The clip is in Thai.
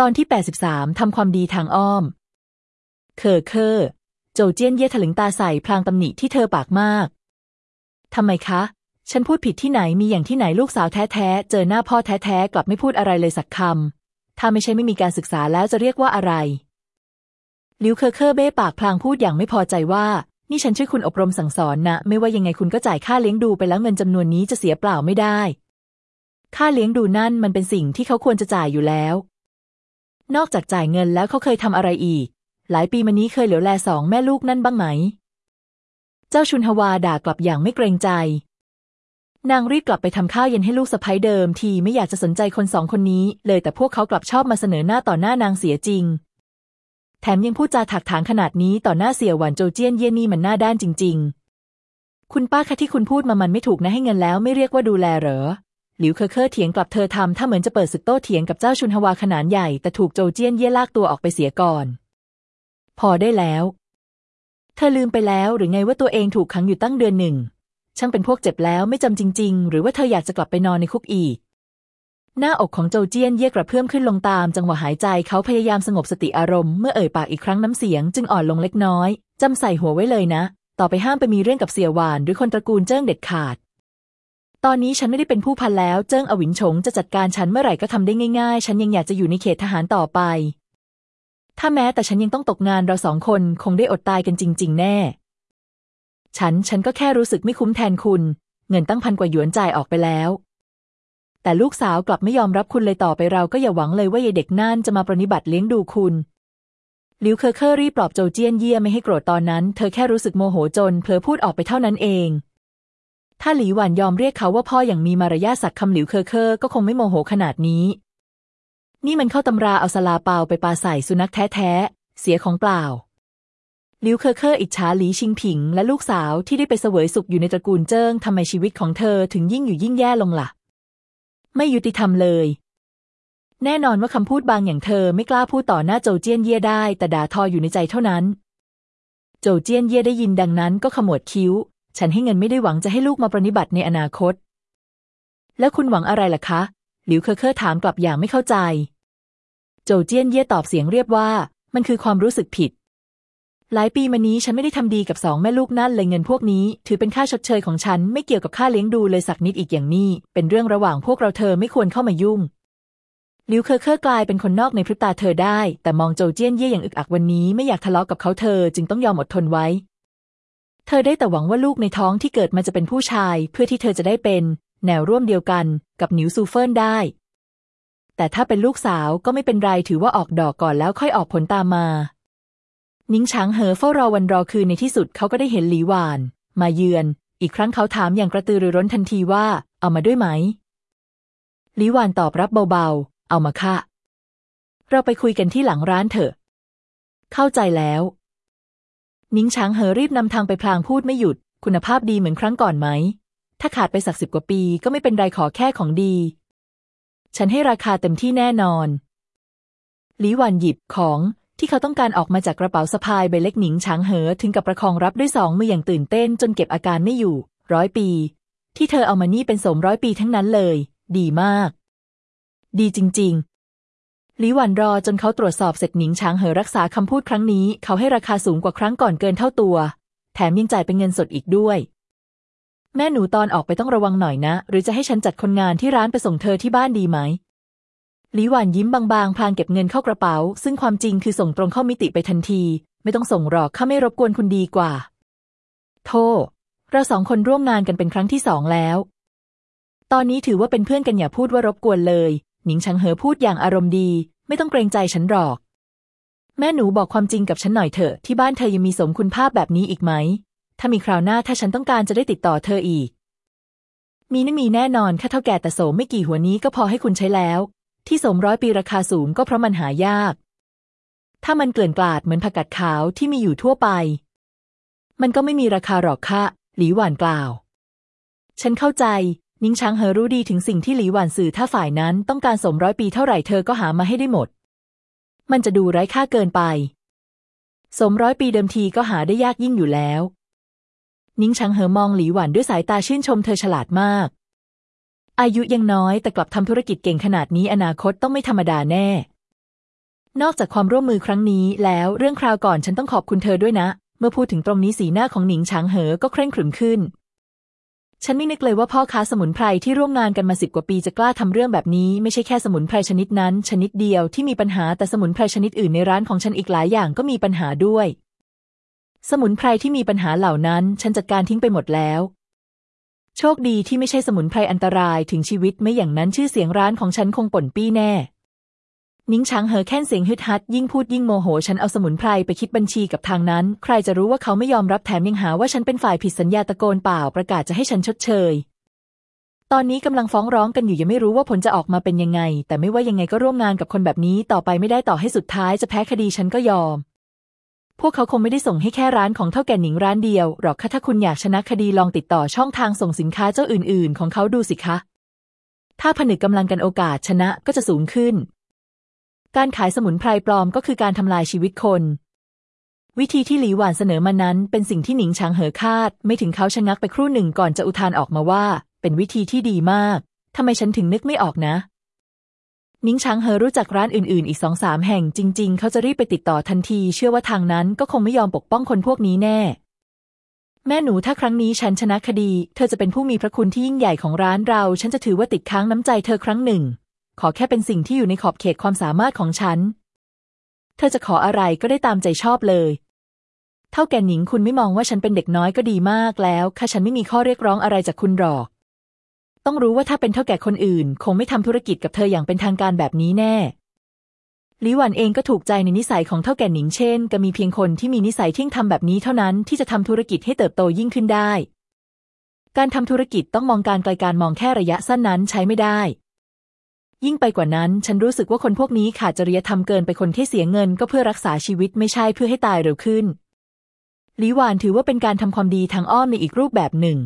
ตอนที่ 83 ทำความดีทางอ้อม เคอเคอโจเจี้ยนเย่ถลึงตาใส่พลางตำหนิที่เธอปากมาก ทำไมคะ ฉันพูดผิดที่ไหนมีอย่างที่ไหนลูกสาวแท้ๆ เจอหน้าพ่อแท้ๆ กลับไม่พูดอะไรเลยสักคำ ถ้าไม่ใช่ไม่มีการศึกษาแล้วจะเรียกว่าอะไร ลิวเคอเคอเบ้ปากพลางพูดอย่างไม่พอใจว่า นี่ฉันช่วยคุณอบรมสั่งสอนนะ ไม่ว่ายังไงคุณก็จ่ายค่าเลี้ยงดูไปแล้วเงินจำนวนนี้จะเสียเปล่าไม่ได้ ค่าเลี้ยงดูนั่นมันเป็นสิ่งที่เขาควรจะจ่ายอยู่แล้ว นอกจากจ่ายเงินแล้วเขาเคยทำอะไรอีก หลายปีมานี้เคยเหลียวแลสองแม่ลูกนั่นบ้างไหม เจ้าชุนฮวาด่ากลับอย่างไม่เกรงใจ นางรีบกลับไปทำข้าวเย็นให้ลูกสะใภ้เดิมทีไม่อยากจะสนใจคนสองคนนี้ เลยแต่พวกเขากลับชอบมาเสนอหน้าต่อหน้านางเสียจริง แถมยังพูดจาถักถางขนาดนี้ต่อหน้าเสี่ยหวานโจเจี้ยนเย่นี่มันหน้าด้านจริง ๆ คุณป้าคะที่คุณพูดมามันไม่ถูกนะให้เงินแล้วไม่เรียกว่าดูแลเหรอ หลิวเคอเคอเถียงกลับเธอทำถ้าเหมือนจะเปิดศึกโต้เถียงกับเจ้าชุนฮวาขนาดใหญ่ แต่ถูกโจเจี้ยนเย่ลากตัวออกไปเสียก่อน พอได้แล้ว เธอลืมไปแล้วหรือไงว่าตัวเองถูกขังอยู่ตั้งเดือนหนึ่ง ช่างเป็นพวกเจ็บแล้วไม่จำจริง ๆ หรือว่าเธออยากจะกลับไปนอนในคุกอีก หน้าอกของโจเจี้ยนเย่กระเพื่อมขึ้นลงตามจังหวะหายใจเขาพยายามสงบสติอารมณ์เมื่อเอ่ยปากอีกครั้งน้ำเสียงจึงอ่อนลงเล็กน้อยจำใส่หัวไว้เลยนะ ต่อไปห้ามไปมีเรื่องกับเสี่ยหวาน หรือคนตระกูลเจิ้งเด็ดขาด ตอนนี้ฉันไม่ได้เป็นผู้พันแล้ว เจิ้งอวินฉงจะจัดการฉันเมื่อไหร่ก็ทำได้ง่ายๆ ฉันยังอยากจะอยู่ในเขตทหารต่อไป ถ้าแม้แต่ฉันยังต้องตกงานเราสองคนคงได้อดตายกันจริง ๆ แน่ ฉันฉันก็แค่รู้สึกไม่คุ้มแทนคุณ เงินตั้งพันกว่าหยวนจ่ายออกไปแล้ว แต่ลูกสาวกลับไม่ยอมรับคุณเลยต่อไปเราก็อย่าหวังเลยว่ายายเด็กนั่นจะมาปรนิบัติเลี้ยงดูคุณหลิวเคอเคอรีบปลอบโจเจี้ยนเยี่ยไม่ให้โกรธตอนนั้น เธอแค่รู้สึกโมโหจนเผลอพูดออกไปเท่านั้นเอง ถ้าหลีหวันยอมเรียกเขาว่าพ่ออย่างมีมารยาทสักคำหลิวเคอเคอก็คงไม่โมโหขนาดนี้ นี่มันเข้าตำราเอาซาลาเปาไปปาใส่สุนัขแท้ๆ เสียของเปล่า หลิวเคอเคออิจฉาหลีชิงผิง และลูกสาวที่ได้ไปเสวยสุขอยู่ในตระกูลเจิ้งทำไมชีวิตของเธอถึงยิ่งอยู่ยิ่งแย่ลงล่ะ ไม่ยุติธรรมเลย แน่นอนว่าคำพูดบางอย่างเธอไม่กล้าพูดต่อหน้าโจเจี้ยนเย่ได้ แต่ด่าทออยู่ในใจเท่านั้น โจเจี้ยนเย่ได้ยินดังนั้นก็ขมวดคิ้ว ฉันให้เงินไม่ได้หวังจะให้ลูกมาปรนิบัติในอนาคต แล้วคุณหวังอะไรล่ะคะ หลิวเคอเคอถามกลับอย่างไม่เข้าใจ โจเจี้ยนเย่ตอบเสียงเรียบว่า มันคือความรู้สึกผิด หลายปีมานี้ฉันไม่ได้ทำดีกับสองแม่ลูกนั่นเลยเงินพวกนี้ ถือเป็นค่าชดเชยของฉันไม่เกี่ยวกับค่าเลี้ยงดูเลยสักนิดอีกอย่างนี้ เป็นเรื่องระหว่างพวกเราเธอไม่ควรเข้ามายุ่งหลิวเคอเคอกลายเป็นคนนอกในพริบตาเธอได้ แต่มองโจเจี้ยนเย่อย่างอึกอักวันนี้ไม่อยากทะเลาะกับเขาเธอจึงต้องยอมอดทนไว้ เธอได้แต่หวังว่าลูกในท้องที่เกิดมาจะเป็นผู้ชาย เพื่อที่เธอจะได้เป็น แนวร่วมเดียวกันกับหนิวซูเฟินได้ แต่ถ้าเป็นลูกสาวก็ไม่เป็นไรถือว่าออกดอกก่อนแล้วค่อยออกผลตามมา นิ้งช้างเหอเฝ้ารอวันรอคืนในที่สุดเขาก็ได้เห็นหลีหวาน มาเยือน อีกครั้งเขาถามอย่างกระตือรือร้นทันทีว่า เอามาด้วยไหมหลีหวานตอบรับเบาๆ เอามาค่ะ เราไปคุยกันที่หลังร้านเถอะ เข้าใจแล้ว นิ้งช้างเหอรีบนำทางไปพลางพูดไม่หยุด คุณภาพดีเหมือนครั้งก่อนไหม ถ้าขาดไปสักสิบกว่าปีก็ไม่เป็นไรขอแค่ของดี ฉันให้ราคาเต็มที่แน่นอนหลีหวันหยิบของที่เขาต้องการออกมาจากกระเป๋าสะพายใบเล็กหนิงช้างเหอถึงกับประคองรับด้วยสองมืออย่างตื่นเต้นจนเก็บอาการไม่อยู่ ร้อยปี ที่เธอเอามานี่เป็นสมร้อยปีทั้งนั้นเลย ดีมาก ดีจริง หลีหวันรอจนเขาตรวจสอบเสร็จหนิงช้างเหอรักษาคำพูดครั้งนี้ เขาให้ราคาสูงกว่าครั้งก่อนเกินเท่าตัว แถมยังจ่ายเป็นเงินสดอีกด้วย แม่หนูตอนออกไปต้องระวังหน่อยนะ หรือจะให้ฉันจัดคนงานที่ร้านไปส่งเธอที่บ้านดีไหมหลีหวานยิ้มบางๆพลางเก็บเงินเข้ากระเป๋า ซึ่งความจริงคือส่งตรงเข้ามิติไปทันที ไม่ต้องส่งหรอกข้าไม่รบกวนคุณดีกว่า โทษเราสองคนร่วมงานกันเป็นครั้งที่สองแล้ว ตอนนี้ถือว่าเป็นเพื่อนกันอย่าพูดว่ารบกวนเลย หนิงชังเหอพูดอย่างอารมณ์ดี ไม่ต้องเกรงใจฉันหรอก แม่หนูบอกความจริงกับฉันหน่อยเถอะ ที่บ้านเธอยังมีสมคุณภาพแบบนี้อีกไหม ถ้ามีคราวหน้าถ้าฉันต้องการจะได้ติดต่อเธออีก มีน่มีแน่นอนค่าเท่าแก่แต่โสมไม่กี่หัวนี้ก็พอให้คุณใช้แล้ว ที่สมร้อยปีราคาสูงก็เพราะมันหายาก ถ้ามันเกลื่อนกลาดเหมือนผักกาดขาวที่มีอยู่ทั่วไป มันก็ไม่มีราคาหรอกค่ะหลีหวานกล่าว ฉันเข้าใจ นิ้งช้างเหอรู้ดีถึงสิ่งที่หลีหวานสื่อถ้าฝ่ายนั้นต้องการสมร้อยปีเท่าไหร่เธอก็หามาให้ได้หมด มันจะดูไร้ค่าเกินไป สมร้อยปีเดิมทีก็หาได้ยากยิ่งอยู่แล้ว นิ้งช้างเหอมองหลีหวานด้วยสายตาชื่นชมเธอฉลาดมาก อายุยังน้อยแต่กลับทำธุรกิจเก่งขนาดนี้อนาคตต้องไม่ธรรมดาแน่ นอกจากความร่วมมือครั้งนี้แล้วเรื่องคราวก่อนฉันต้องขอบคุณเธอด้วยนะ เมื่อพูดถึงตรงนี้สีหน้าของหนิงฉางเหอก็เคร่งขรึมขึ้น ฉันไม่นึกเลยว่าพ่อค้าสมุนไพรที่ร่วมงานกันมาสิบกว่าปีจะกล้าทำเรื่องแบบนี้ ไม่ใช่แค่สมุนไพรชนิดนั้น ชนิดเดียวที่มีปัญหาแต่สมุนไพรชนิดอื่นในร้านของฉันอีกหลายอย่างก็มีปัญหาด้วย สมุนไพรที่มีปัญหาเหล่านั้น ฉันจัดการทิ้งไปหมดแล้ว โชคดีที่ไม่ใช่สมุนไพรอันตรายถึงชีวิตไม่อย่างนั้นชื่อเสียงร้านของฉันคงป่นปี้แน่ นิ้งช้างเหอแค่นเสียงฮึดฮัดยิ่งพูดยิ่งโมโห ฉันเอาสมุนไพรไปคิดบัญชีกับทางนั้น ใครจะรู้ว่าเขาไม่ยอมรับแถมยังหาว่าฉันเป็นฝ่ายผิดสัญญาตะโกนเปล่าประกาศจะให้ฉันชดเชย ตอนนี้กำลังฟ้องร้องกันอยู่ยังไม่รู้ว่าผลจะออกมาเป็นยังไง แต่ไม่ว่ายังไงก็ร่วมงานกับคนแบบนี้ต่อไปไม่ได้ต่อให้สุดท้ายจะแพ้คดีฉันก็ยอม พวกเขาคงไม่ได้ส่งให้แค่ร้านของเท่าแก่หนิงร้านเดียวหรอกค่ะถ้าคุณอยากชนะคดีลองติดต่อช่องทางส่งสินค้าเจ้าอื่น ๆ ของเขาดูสิคะถ้าผนึกกำลังกันโอกาสชนะก็จะสูงขึ้น การขายสมุนไพรปลอมก็คือการทำลายชีวิตคน วิธีที่หลีหวานเสนอมานั้นเป็นสิ่งที่หนิงฉางเหอคาด ไม่ถึงเขาชะงักไปครู่หนึ่งก่อนจะอุทานออกมาว่า เป็นวิธีที่ดีมากทำไมฉันถึงนึกไม่ออกนะนิงช้างเหอรู้จักร้านอื่นๆ อีกสองสามแห่งจริง ๆ เขาจะรีบไปติดต่อทันที เชื่อว่าทางนั้นก็คงไม่ยอมปกป้องคนพวกนี้แน่ แม่หนูถ้าครั้งนี้ฉันชนะคดี เธอจะเป็นผู้มีพระคุณที่ยิ่งใหญ่ของร้านเรา ฉันจะถือว่าติดค้างน้ำใจเธอครั้งหนึ่ง ขอแค่เป็นสิ่งที่อยู่ในขอบเขตความสามารถของฉัน เธอจะขออะไรก็ได้ตามใจชอบเลย เท่าแก่หนิงคุณไม่มองว่าฉันเป็นเด็กน้อยก็ดีมากแล้วค่ะ ฉันไม่มีข้อเรียกร้องอะไรจากคุณหรอก ต้องรู้ว่าถ้าเป็นเท่าแก่คนอื่น คงไม่ทำธุรกิจกับเธออย่างเป็นทางการแบบนี้แน่ลิหวันเองก็ถูกใจในนิสัยของเท่าแก่หนิงเช่นก็มีเพียงคนที่มีนิสัยเที่ยงทำแบบนี้เท่านั้นที่จะทำธุรกิจให้เติบโตยิ่งขึ้นได้ การทำธุรกิจต้องมองการไกลการมองแค่ระยะสั้นนั้นใช้ไม่ได้ ยิ่งไปกว่านั้น ฉันรู้สึกว่าคนพวกนี้ขาดจริยธรรมเกินไปคนที่เสียเงินก็เพื่อรักษาชีวิตไม่ใช่เพื่อให้ตายเร็วขึ้นหลีหวานถือว่าเป็นการทำความดีทางอ้อมในอีกรูปแบบหนึ่ง